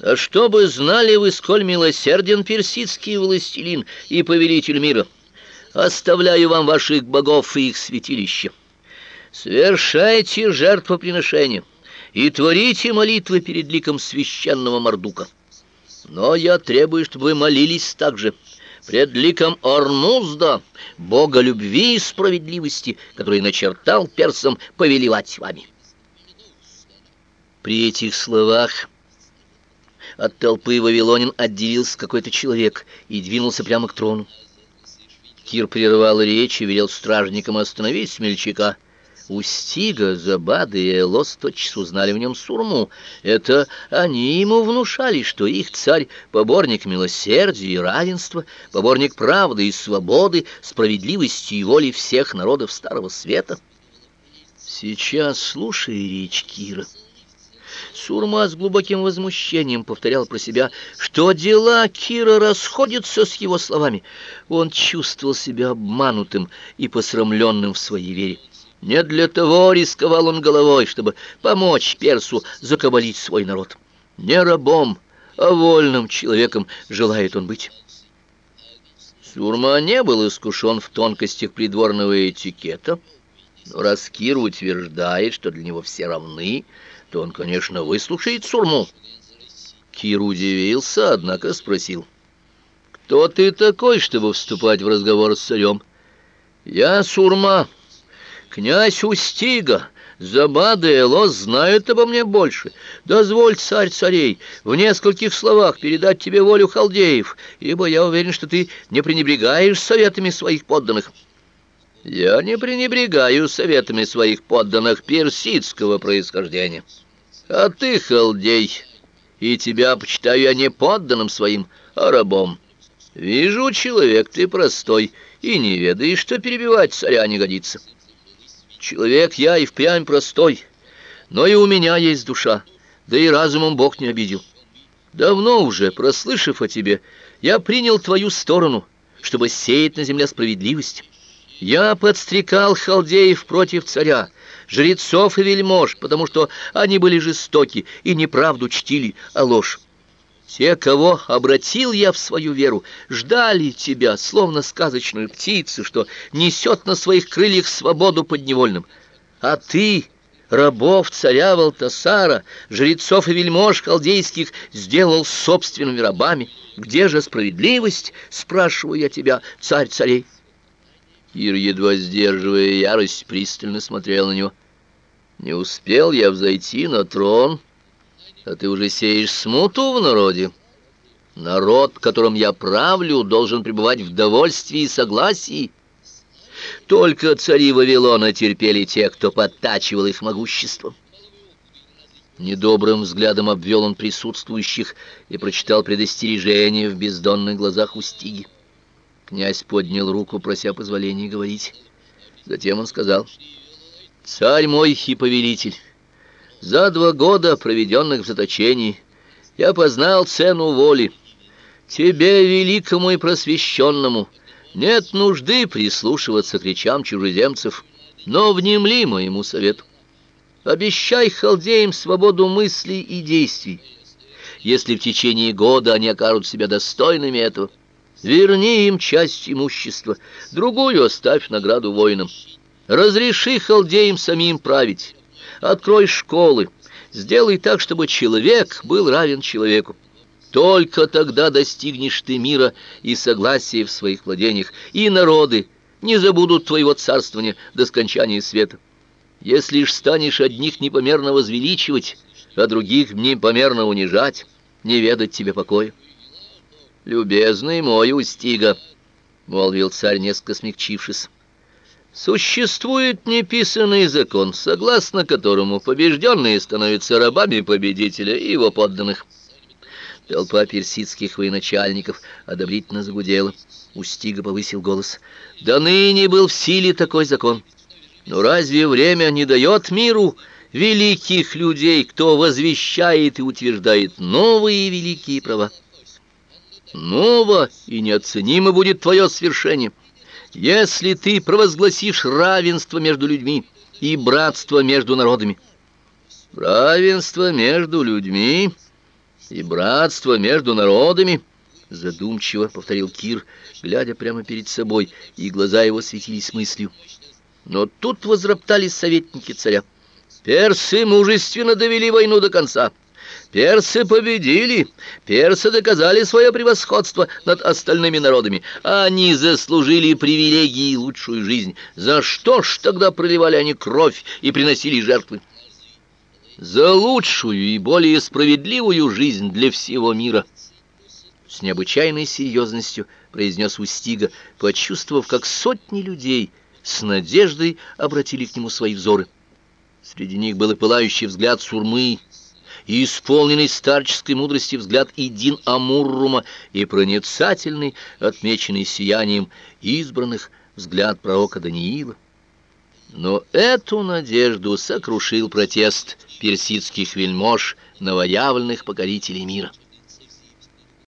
А чтобы знали вы, сколь милосерден персидский властелин и повелитель мира, оставляю вам ваших богов и их святилища. Совершайте жертвоприношения и творите молитвы перед ликом священного Мардука. Но я требую, чтобы вы молились также пред ликом Орнузда, бога любви и справедливости, который начертал персам повелевать вами. При этих словах от толпы вавилонин отделился какой-то человек и двинулся прямо к трону. Кир прервал речь и велел стражникам остановить смельчака. Устига, Забада и Элос тотчас узнали в нем сурму. Это они ему внушали, что их царь — поборник милосердия и равенства, поборник правды и свободы, справедливости и воли всех народов Старого Света. Сейчас слушай речь Кира. Сурма с глубоким возмущением повторял про себя, что дела Кира расходятся с его словами. Он чувствовал себя обманутым и посрамленным в своей вере. Не для того рисковал он головой, чтобы помочь персу закабалить свой народ. Не рабом, а вольным человеком желает он быть. Сурма не был искушен в тонкостях придворного этикета, но раз Кир утверждает, что для него все равны, то он, конечно, выслушает Сурму. Кир удивился, однако спросил, «Кто ты такой, чтобы вступать в разговор с царем?» «Я Сурма, князь Устига». Забады и Элос знают обо мне больше. Дозволь, царь царей, в нескольких словах передать тебе волю халдеев, ибо я уверен, что ты не пренебрегаешь советами своих подданных». Я не пренебрегаю советами своих подданных персидского происхождения. А ты, халдей, и тебя почитаю я не подданным своим, а рабом. Вижу, человек ты простой, и не ведаешь, что перебивать царя не годится. Человек я и впрямь простой, но и у меня есть душа, да и разумом Бог не обидел. Давно уже, прослышав о тебе, я принял твою сторону, чтобы сеять на земле справедливость». Я подстрекал халдеев против царя, жрецов и вельмож, потому что они были жестоки и неправду чтили, а ложь. Те, кого обратил я в свою веру, ждали тебя, словно сказочную птицу, что несет на своих крыльях свободу подневольным. А ты, рабов царя Валтасара, жрецов и вельмож халдейских, сделал собственными рабами. Где же справедливость, спрашиваю я тебя, царь царей? Ир, едва сдерживая ярость, пристально смотрел на него. «Не успел я взойти на трон, а ты уже сеешь смуту в народе. Народ, которым я правлю, должен пребывать в довольстве и согласии. Только цари Вавилона терпели тех, кто подтачивал их могуществом». Недобрым взглядом обвел он присутствующих и прочитал предостережение в бездонных глазах Устиги. Князь поднял руку, прося позволения говорить. Затем он сказал, «Царь мой и повелитель, за два года, проведенных в заточении, я познал цену воли. Тебе, великому и просвещенному, нет нужды прислушиваться к речам чужеземцев, но внемли моему совету. Обещай халдеям свободу мыслей и действий, если в течение года они окажут себя достойными этого». Верни им часть имущества, другую оставь награду воинам. Разреши халдеям самим править. Открой школы. Сделай так, чтобы человек был равен человеку. Только тогда достигнешь ты мира и согласия в своих владениях, и народы не забудут твоего царствования до скончания света. Если ж станешь одних непомерно возвеличивать, а других непомерно унижать, не ведать тебе покоя. «Любезный мой Устига», — молвил царь, несколько смягчившись, — «существует неписанный закон, согласно которому побежденные становятся рабами победителя и его подданных». Толпа персидских военачальников одобрительно загудела. Устига повысил голос. «Да ныне был в силе такой закон. Но разве время не дает миру великих людей, кто возвещает и утверждает новые великие права?» Ново и неоценимо будет твое свершение, если ты провозгласишь равенство между людьми и братство между народами. Равенство между людьми? И братство между народами, задумчиво повторил Кир, глядя прямо перед собой, и глаза его светились мыслью. Но тут возроптали советники царя. Персы мужественно довели войну до конца. Персы победили, персы доказали свое превосходство над остальными народами. Они заслужили привилегии и лучшую жизнь. За что ж тогда проливали они кровь и приносили жертвы? За лучшую и более справедливую жизнь для всего мира. С необычайной серьезностью произнес Устига, почувствовав, как сотни людей с надеждой обратили к нему свои взоры. Среди них был и пылающий взгляд Сурмы, и исполненный старческой мудрости взгляд Идин Амуррума, и проницательный, отмеченный сиянием избранных, взгляд пророка Даниила. Но эту надежду сокрушил протест персидских вельмож, новоявленных покорителей мира.